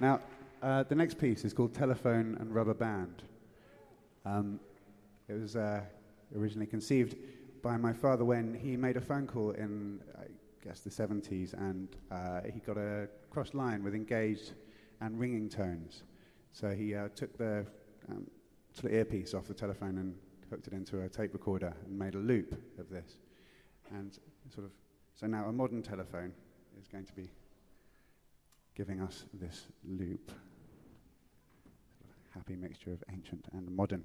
Now, uh, the next piece is called Telephone and Rubber Band. Um, it was uh, originally conceived by my father when he made a phone call in, I guess, the 70s, and uh, he got a cross line with engaged and ringing tones. So he uh, took the um, sort of earpiece off the telephone and hooked it into a tape recorder and made a loop of this. And sort of, so now a modern telephone is going to be giving us this loop. Happy mixture of ancient and modern.